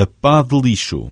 a pá de lixo.